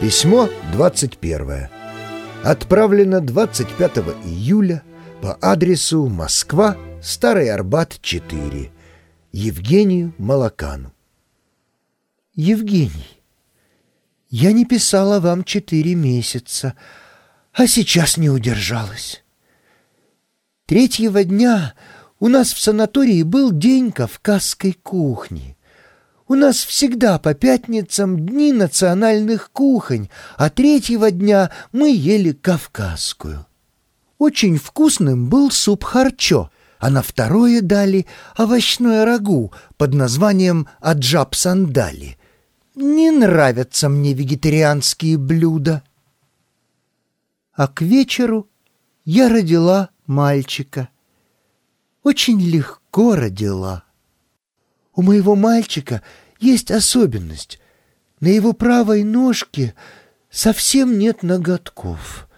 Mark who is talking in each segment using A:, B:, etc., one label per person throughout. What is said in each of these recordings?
A: Письмо 21. Отправлено 25 июля по адресу Москва, Старый Арбат, 4. Евгению Малакану.
B: Евгений, я не писала вам четыре месяца, а сейчас не удержалась. Третьего дня у нас в санатории был день кавказской кухни. У нас всегда по пятницам дни национальных кухонь, а третьего дня мы ели кавказскую. Очень вкусным был суп харчо, а на второе дали овощное рагу под названием аджаб сандали. Не нравятся мне вегетарианские блюда. А к вечеру я родила мальчика. Очень легко родила. У моего мальчика есть особенность. На его правой ножке совсем нет ноготков.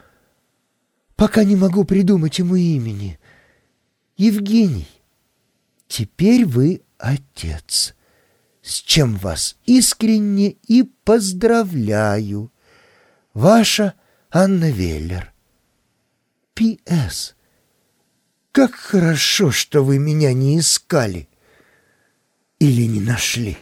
B: Пока не могу придумать ему имени. Евгений, теперь вы отец, с чем вас искренне и поздравляю. Ваша Анна Веллер. П.С. Как хорошо, что вы меня не искали или не нашли.